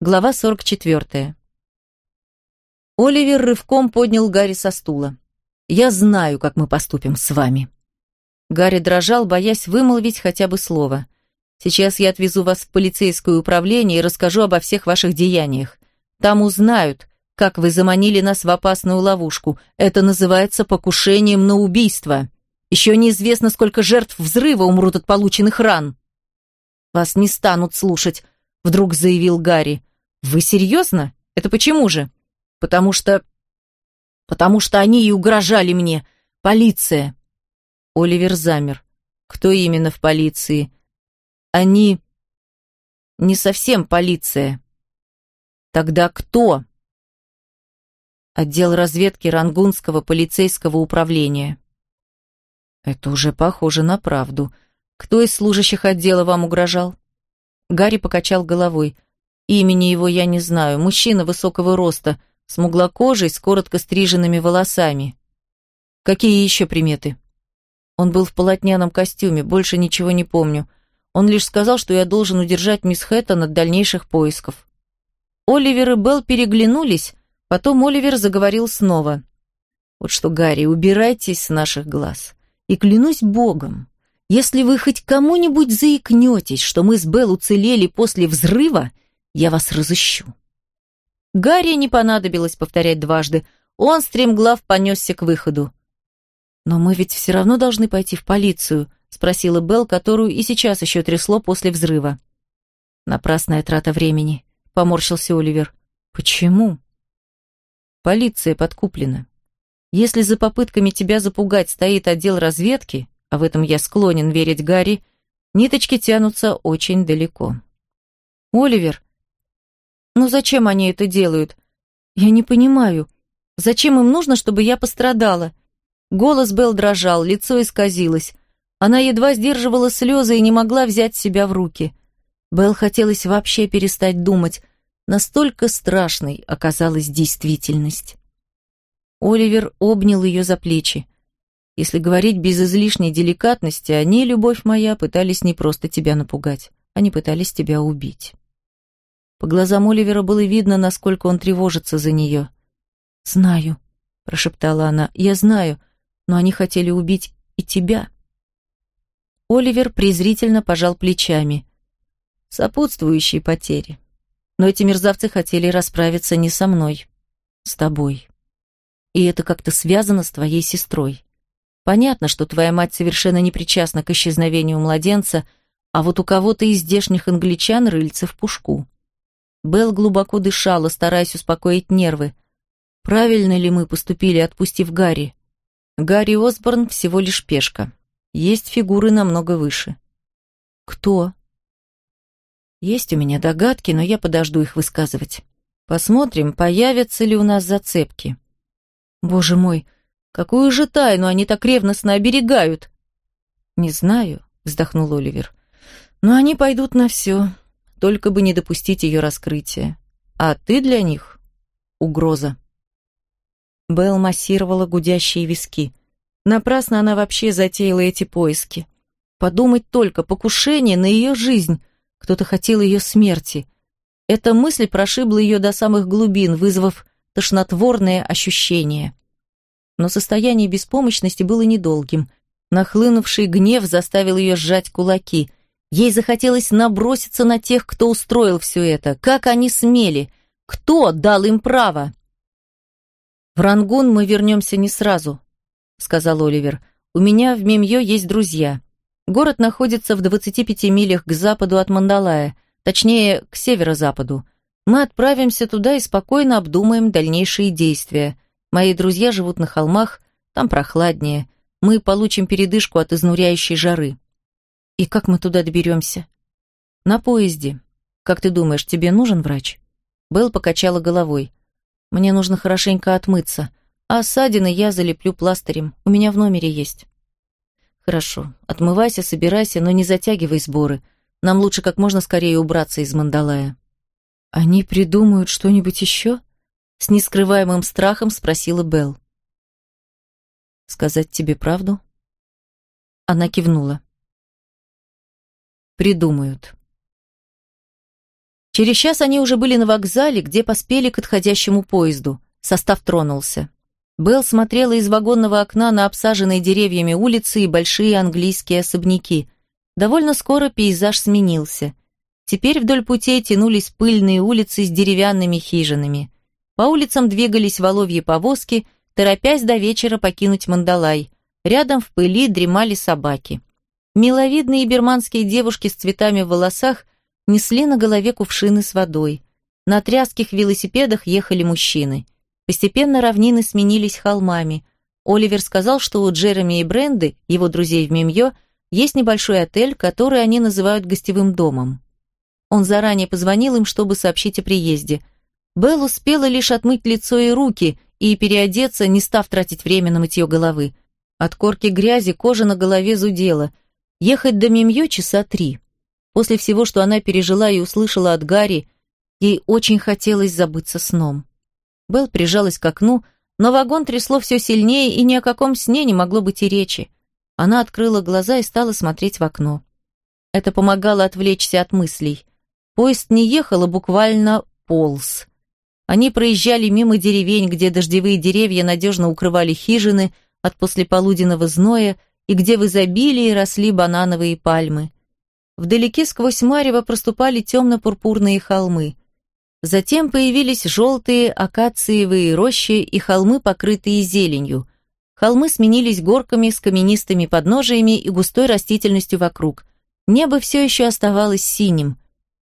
Глава 44. Оливер рывком поднял Гарри со стула. «Я знаю, как мы поступим с вами». Гарри дрожал, боясь вымолвить хотя бы слово. «Сейчас я отвезу вас в полицейское управление и расскажу обо всех ваших деяниях. Там узнают, как вы заманили нас в опасную ловушку. Это называется покушением на убийство. Еще неизвестно, сколько жертв взрыва умрут от полученных ран». «Вас не станут слушать», — вдруг заявил Гарри. «Вы серьезно? Это почему же?» «Потому что... потому что они и угрожали мне. Полиция!» Оливер замер. «Кто именно в полиции?» «Они... не совсем полиция». «Тогда кто?» «Отдел разведки Рангунского полицейского управления». «Это уже похоже на правду. Кто из служащих отдела вам угрожал?» Гарри покачал головой. Имени его я не знаю. Мужчина высокого роста, смуглокожий, с коротко стриженными волосами. Какие еще приметы? Он был в полотняном костюме, больше ничего не помню. Он лишь сказал, что я должен удержать мисс Хэттон от дальнейших поисков. Оливер и Белл переглянулись, потом Оливер заговорил снова. «Вот что, Гарри, убирайтесь с наших глаз. И клянусь Богом, если вы хоть кому-нибудь заикнетесь, что мы с Белл уцелели после взрыва, я вас разыщу». Гарри не понадобилось повторять дважды. Он стремглав понесся к выходу. «Но мы ведь все равно должны пойти в полицию», спросила Белл, которую и сейчас еще трясло после взрыва. «Напрасная трата времени», — поморщился Оливер. «Почему?» «Полиция подкуплена. Если за попытками тебя запугать стоит отдел разведки, а в этом я склонен верить Гарри, ниточки тянутся очень далеко». «Оливер, ну зачем они это делают? Я не понимаю. Зачем им нужно, чтобы я пострадала? Голос Белл дрожал, лицо исказилось. Она едва сдерживала слезы и не могла взять себя в руки. Белл хотелось вообще перестать думать. Настолько страшной оказалась действительность. Оливер обнял ее за плечи. Если говорить без излишней деликатности, они, любовь моя, пытались не просто тебя напугать, они пытались тебя убить. По глазам Оливера было видно, насколько он тревожится за нее. «Знаю», — прошептала она, — «я знаю, но они хотели убить и тебя». Оливер презрительно пожал плечами. «Сопутствующие потери. Но эти мерзавцы хотели расправиться не со мной, с тобой. И это как-то связано с твоей сестрой. Понятно, что твоя мать совершенно не причастна к исчезновению младенца, а вот у кого-то из здешних англичан рыльце в пушку. Белл глубоко дышала, стараясь успокоить нервы. Правильно ли мы поступили, отпустив Гарри? Гарри Осборн всего лишь пешка. Есть фигуры намного выше. Кто? Есть у меня догадки, но я подожду их высказывать. Посмотрим, появятся ли у нас зацепки. Боже мой, какую же тайну они так ревностно оберегают? Не знаю, вздохнул Оливер. Но они пойдут на все только бы не допустить ее раскрытия. А ты для них — угроза. Белл массировала гудящие виски. Напрасно она вообще затеяла эти поиски. Подумать только, покушение на ее жизнь. Кто-то хотел ее смерти. Эта мысль прошибла ее до самых глубин, вызвав тошнотворное ощущение. Но состояние беспомощности было недолгим. Нахлынувший гнев заставил ее сжать кулаки — Ей захотелось наброситься на тех, кто устроил все это. Как они смели? Кто дал им право? «В Рангун мы вернемся не сразу», — сказал Оливер. «У меня в Мемьё есть друзья. Город находится в 25 милях к западу от Мандалая, точнее, к северо-западу. Мы отправимся туда и спокойно обдумаем дальнейшие действия. Мои друзья живут на холмах, там прохладнее. Мы получим передышку от изнуряющей жары. «И как мы туда доберемся?» «На поезде. Как ты думаешь, тебе нужен врач?» Белл покачала головой. «Мне нужно хорошенько отмыться, а ссадины я залеплю пластырем. У меня в номере есть». «Хорошо. Отмывайся, собирайся, но не затягивай сборы. Нам лучше как можно скорее убраться из Мандалая». «Они придумают что-нибудь еще?» С нескрываемым страхом спросила Белл. «Сказать тебе правду?» Она кивнула придумают. Через час они уже были на вокзале, где поспели к отходящему поезду. Состав тронулся. Белл смотрела из вагонного окна на обсаженные деревьями улицы и большие английские особняки. Довольно скоро пейзаж сменился. Теперь вдоль путей тянулись пыльные улицы с деревянными хижинами. По улицам двигались воловьи повозки, торопясь до вечера покинуть Мандалай. Рядом в пыли дремали собаки. Миловидные берманские девушки с цветами в волосах несли на голове кувшины с водой. На тряских велосипедах ехали мужчины. Постепенно равнины сменились холмами. Оливер сказал, что у Джереми и Бренды, его друзей в Мемьё, есть небольшой отель, который они называют гостевым домом. Он заранее позвонил им, чтобы сообщить о приезде. Белл успела лишь отмыть лицо и руки и переодеться, не став тратить время на мытье головы. От корки грязи кожа на голове зудела. Ехать до Мемьё часа три. После всего, что она пережила и услышала от Гарри, ей очень хотелось забыться сном. Белл прижалась к окну, но вагон трясло все сильнее, и ни о каком сне не могло быть и речи. Она открыла глаза и стала смотреть в окно. Это помогало отвлечься от мыслей. Поезд не ехал, а буквально полз. Они проезжали мимо деревень, где дождевые деревья надежно укрывали хижины от послеполуденного зноя и где в изобилии росли банановые пальмы. Вдалеке сквозь марево проступали темно-пурпурные холмы. Затем появились желтые акациевые рощи и холмы, покрытые зеленью. Холмы сменились горками с каменистыми подножиями и густой растительностью вокруг. Небо все еще оставалось синим.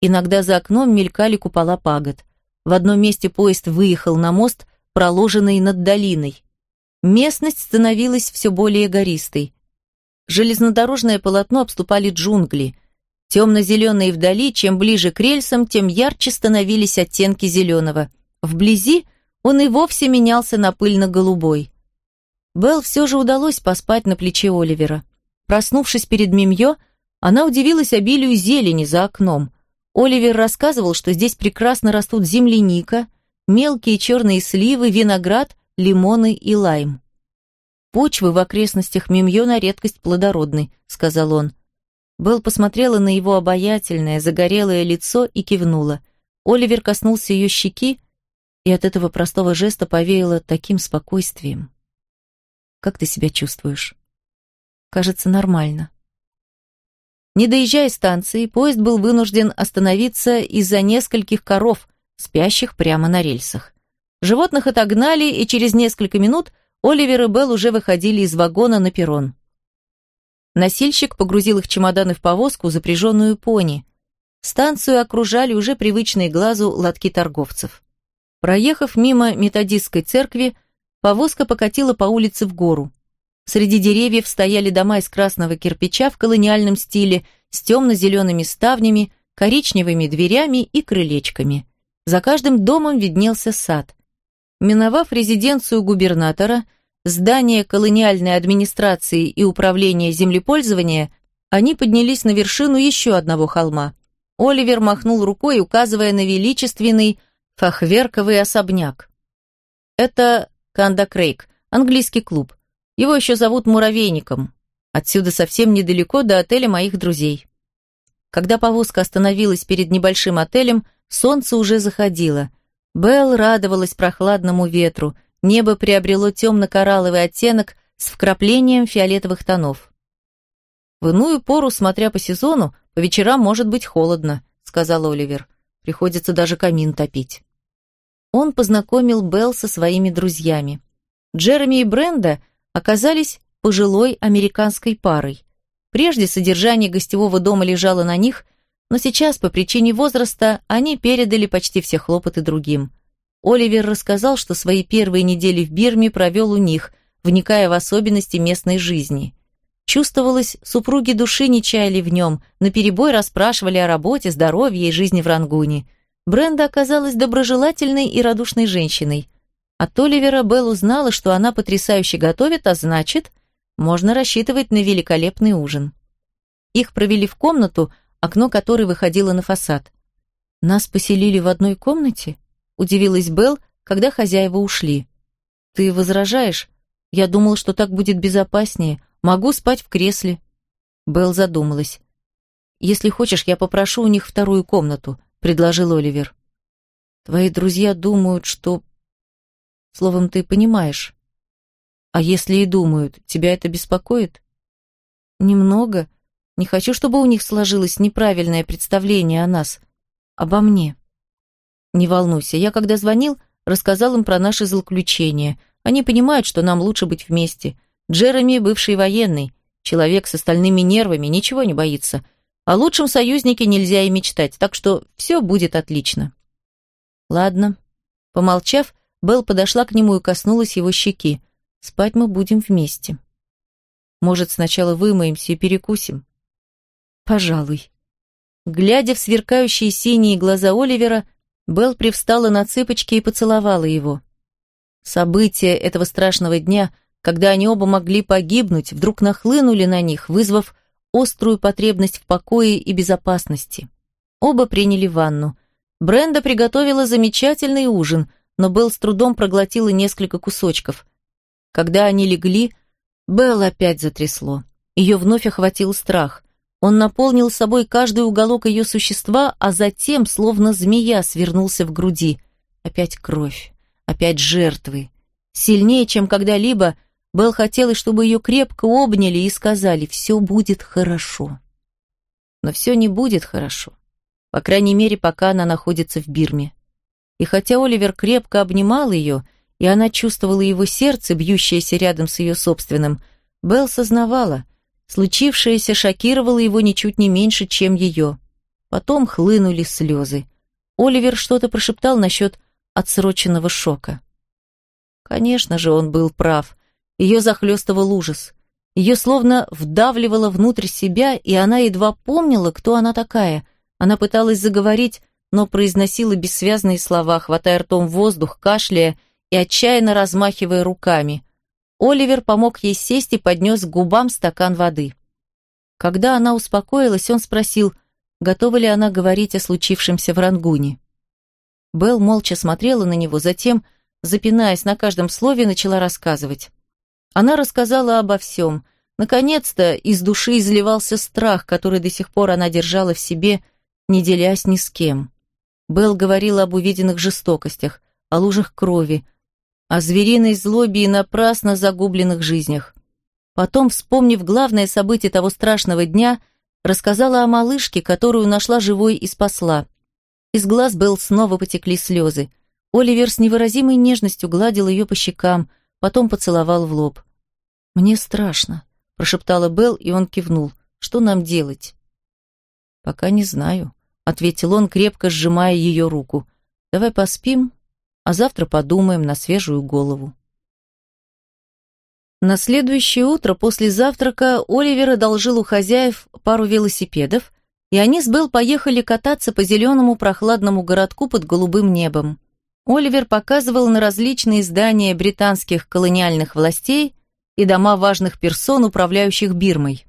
Иногда за окном мелькали купола пагод. В одном месте поезд выехал на мост, проложенный над долиной. Местность становилась все более гористой. Железнодорожное полотно обступали джунгли. Темно-зеленые вдали, чем ближе к рельсам, тем ярче становились оттенки зеленого. Вблизи он и вовсе менялся на пыльно-голубой. Белл все же удалось поспать на плече Оливера. Проснувшись перед Мимьё, она удивилась обилию зелени за окном. Оливер рассказывал, что здесь прекрасно растут земляника, мелкие черные сливы, виноград, лимоны и лайм. «Почвы в окрестностях Мимьё редкость плодородны», — сказал он. Белл посмотрела на его обаятельное, загорелое лицо и кивнула. Оливер коснулся ее щеки, и от этого простого жеста повеяло таким спокойствием. «Как ты себя чувствуешь?» «Кажется, нормально». Не доезжая станции, поезд был вынужден остановиться из-за нескольких коров, спящих прямо на рельсах. Животных отогнали, и через несколько минут Оливер и Белл уже выходили из вагона на перрон. Носильщик погрузил их чемоданы в повозку, запряженную пони. Станцию окружали уже привычные глазу лотки торговцев. Проехав мимо методистской церкви, повозка покатила по улице в гору. Среди деревьев стояли дома из красного кирпича в колониальном стиле с темно-зелеными ставнями, коричневыми дверями и крылечками. За каждым домом виднелся сад. Миновав резиденцию губернатора – здание колониальной администрации и управления землепользования, они поднялись на вершину еще одного холма. Оливер махнул рукой, указывая на величественный фахверковый особняк. Это Канда Крейг, английский клуб. Его еще зовут Муравейником. Отсюда совсем недалеко до отеля моих друзей. Когда повозка остановилась перед небольшим отелем, солнце уже заходило. Белл радовалась прохладному ветру – Небо приобрело темно-коралловый оттенок с вкраплением фиолетовых тонов. «В иную пору, смотря по сезону, по вечерам может быть холодно», — сказал Оливер. «Приходится даже камин топить». Он познакомил Белл со своими друзьями. Джереми и Бренда оказались пожилой американской парой. Прежде содержание гостевого дома лежало на них, но сейчас, по причине возраста, они передали почти все хлопоты другим. Оливер рассказал, что свои первые недели в Бирме провел у них, вникая в особенности местной жизни. Чувствовалось, супруги души не чаяли в нем, наперебой расспрашивали о работе, здоровье и жизни в Рангуне. Бренда оказалась доброжелательной и радушной женщиной. От Оливера Белл узнала, что она потрясающе готовит, а значит, можно рассчитывать на великолепный ужин. Их провели в комнату, окно которой выходило на фасад. «Нас поселили в одной комнате?» Удивилась Белл, когда хозяева ушли. «Ты возражаешь? Я думал, что так будет безопаснее. Могу спать в кресле». Белл задумалась. «Если хочешь, я попрошу у них вторую комнату. — предложил Оливер. «Твои друзья думают, что...» «Словом, ты понимаешь. А если и думают, тебя это беспокоит?» «Немного. Не хочу, чтобы у них сложилось неправильное представление о нас, обо мне». «Не волнуйся, я когда звонил, рассказал им про наши злоключения. Они понимают, что нам лучше быть вместе. Джереми – бывший военный, человек с остальными нервами, ничего не боится. О лучшем союзнике нельзя и мечтать, так что все будет отлично». «Ладно». Помолчав, Белл подошла к нему и коснулась его щеки. «Спать мы будем вместе». «Может, сначала вымоемся и перекусим?» «Пожалуй». Глядя в сверкающие синие глаза Оливера, Белл привстала на цыпочки и поцеловала его. События этого страшного дня, когда они оба могли погибнуть, вдруг нахлынули на них, вызвав острую потребность в покое и безопасности. Оба приняли ванну. Бренда приготовила замечательный ужин, но Белл с трудом проглотила несколько кусочков. Когда они легли, Белл опять затрясло. Ее вновь охватил страх. Он наполнил собой каждый уголок ее существа, а затем, словно змея, свернулся в груди. Опять кровь, опять жертвы. Сильнее, чем когда-либо, Белл хотелось, чтобы ее крепко обняли и сказали «все будет хорошо». Но все не будет хорошо. По крайней мере, пока она находится в Бирме. И хотя Оливер крепко обнимал ее, и она чувствовала его сердце, бьющееся рядом с ее собственным, Белл сознавала, Случившееся шокировало его ничуть не меньше, чем ее. Потом хлынули слезы. Оливер что-то прошептал насчет отсроченного шока. Конечно же, он был прав. Ее захлестывал ужас. Ее словно вдавливало внутрь себя, и она едва помнила, кто она такая. Она пыталась заговорить, но произносила бессвязные слова, хватая ртом воздух, кашляя и отчаянно размахивая руками. Оливер помог ей сесть и поднес к губам стакан воды. Когда она успокоилась, он спросил, готова ли она говорить о случившемся в Рангуне. Белл молча смотрела на него, затем, запинаясь на каждом слове, начала рассказывать. Она рассказала обо всем. Наконец-то из души изливался страх, который до сих пор она держала в себе, не делясь ни с кем. Белл говорила об увиденных жестокостях, о лужах крови, о звериной злобе и напрасно загубленных жизнях. Потом, вспомнив главное событие того страшного дня, рассказала о малышке, которую нашла живой и спасла. Из глаз Белл снова потекли слезы. Оливер с невыразимой нежностью гладил ее по щекам, потом поцеловал в лоб. «Мне страшно», — прошептала Белл, и он кивнул. «Что нам делать?» «Пока не знаю», — ответил он, крепко сжимая ее руку. «Давай поспим, а завтра подумаем на свежую голову. На следующее утро после завтрака Оливер одолжил у хозяев пару велосипедов, и они с Белл поехали кататься по зеленому прохладному городку под голубым небом. Оливер показывал на различные здания британских колониальных властей и дома важных персон, управляющих Бирмой.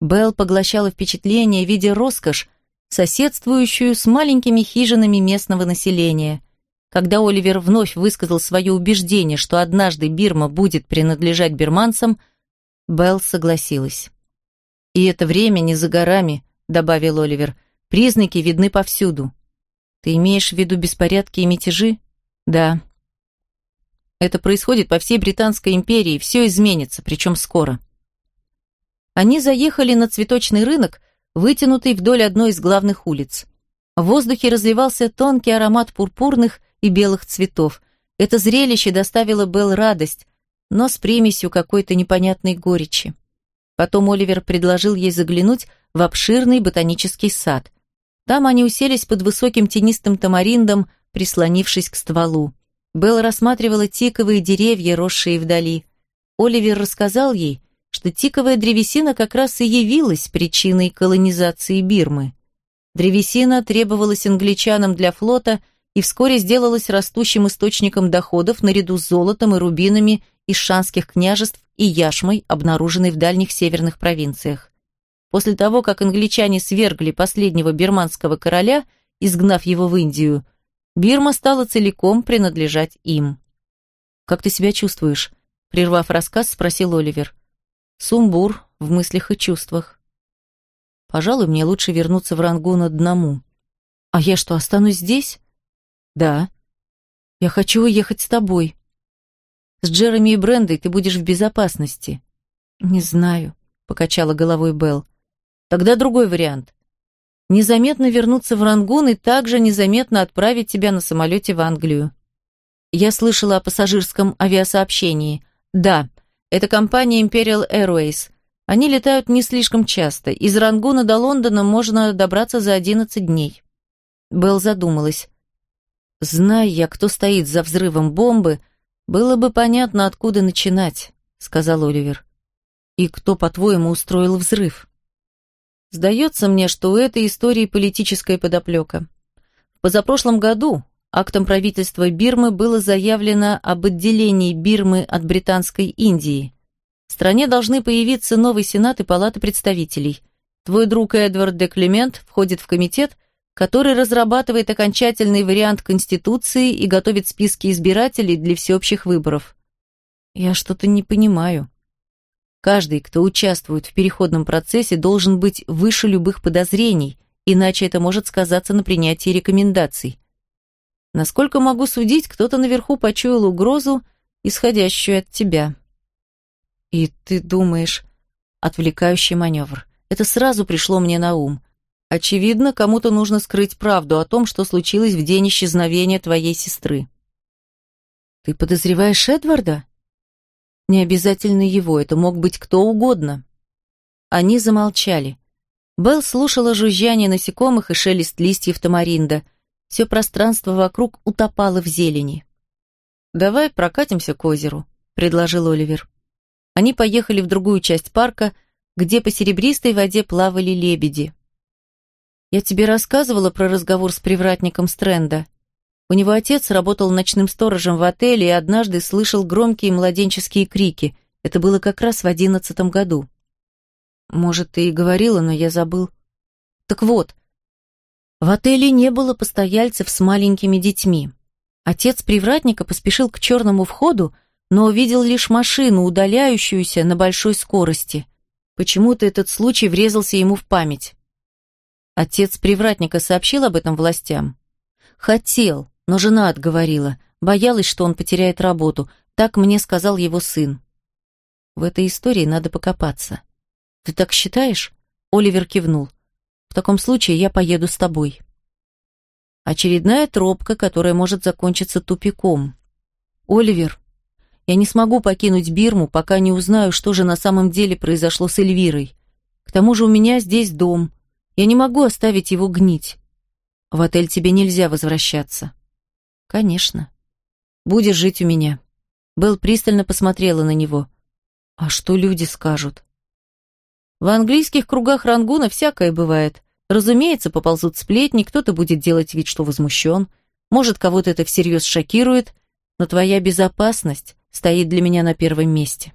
Белл поглощала впечатление, видя роскошь, соседствующую с маленькими хижинами местного населения – когда Оливер вновь высказал свое убеждение, что однажды Бирма будет принадлежать бирманцам, Белл согласилась. «И это время не за горами», — добавил Оливер. «Признаки видны повсюду». «Ты имеешь в виду беспорядки и мятежи?» «Да». «Это происходит по всей Британской империи, все изменится, причем скоро». Они заехали на цветочный рынок, вытянутый вдоль одной из главных улиц. В воздухе разливался тонкий аромат пурпурных и белых цветов. Это зрелище доставило Белл радость, но с примесью какой-то непонятной горечи. Потом Оливер предложил ей заглянуть в обширный ботанический сад. Там они уселись под высоким тенистым тамариндом, прислонившись к стволу. Белл рассматривала тиковые деревья, росшие вдали. Оливер рассказал ей, что тиковая древесина как раз и явилась причиной колонизации Бирмы. Древесина требовалась англичанам для флота – и вскоре сделалась растущим источником доходов наряду с золотом и рубинами из шанских княжеств и яшмой, обнаруженной в дальних северных провинциях. После того, как англичане свергли последнего бирманского короля, изгнав его в Индию, Бирма стала целиком принадлежать им. «Как ты себя чувствуешь?» Прервав рассказ, спросил Оливер. «Сумбур в мыслях и чувствах». «Пожалуй, мне лучше вернуться в Рангун одному». А я что, останусь здесь? Да. Я хочу уехать с тобой. С Джереми и Брендой ты будешь в безопасности. Не знаю, покачала головой Белл. Тогда другой вариант. Незаметно вернуться в Рангун и также незаметно отправить тебя на самолете в Англию. Я слышала о пассажирском авиасообщении. Да, это компания Imperial Airways. Они летают не слишком часто. Из Рангуна до Лондона можно добраться за 11 дней. Белл задумалась. Зная я, кто стоит за взрывом бомбы, было бы понятно, откуда начинать, сказал Оливер. И кто, по-твоему, устроил взрыв? Сдается мне, что у этой истории политическая подоплека. В позапрошлом году актом правительства Бирмы было заявлено об отделении Бирмы от Британской Индии. В стране должны появиться новый Сенат и Палата представителей. Твой друг Эдвард де Клемент входит в комитет, который разрабатывает окончательный вариант Конституции и готовит списки избирателей для всеобщих выборов. Я что-то не понимаю. Каждый, кто участвует в переходном процессе, должен быть выше любых подозрений, иначе это может сказаться на принятии рекомендаций. Насколько могу судить, кто-то наверху почуял угрозу, исходящую от тебя. И ты думаешь, отвлекающий маневр. Это сразу пришло мне на ум. Очевидно, кому-то нужно скрыть правду о том, что случилось в день исчезновения твоей сестры. Ты подозреваешь Эдварда? Не обязательно его, это мог быть кто угодно. Они замолчали. Белл слушала жужжание насекомых и шелест листьев тамаринда. Все пространство вокруг утопало в зелени. «Давай прокатимся к озеру», — предложил Оливер. Они поехали в другую часть парка, где по серебристой воде плавали лебеди. Я тебе рассказывала про разговор с привратником Стрэнда. У него отец работал ночным сторожем в отеле и однажды слышал громкие младенческие крики. Это было как раз в одиннадцатом году. Может, ты и говорила, но я забыл. Так вот, в отеле не было постояльцев с маленькими детьми. Отец привратника поспешил к черному входу, но увидел лишь машину, удаляющуюся на большой скорости. Почему-то этот случай врезался ему в память. Отец привратника сообщил об этом властям? Хотел, но жена отговорила. Боялась, что он потеряет работу. Так мне сказал его сын. В этой истории надо покопаться. Ты так считаешь? Оливер кивнул. В таком случае я поеду с тобой. Очередная тропка, которая может закончиться тупиком. Оливер, я не смогу покинуть Бирму, пока не узнаю, что же на самом деле произошло с Эльвирой. К тому же у меня здесь дом, я не могу оставить его гнить. В отель тебе нельзя возвращаться. Конечно. Будешь жить у меня. Белл пристально посмотрела на него. А что люди скажут? В английских кругах Рангуна всякое бывает. Разумеется, поползут сплетни, кто-то будет делать вид, что возмущен. Может, кого-то это всерьез шокирует, но твоя безопасность стоит для меня на первом месте.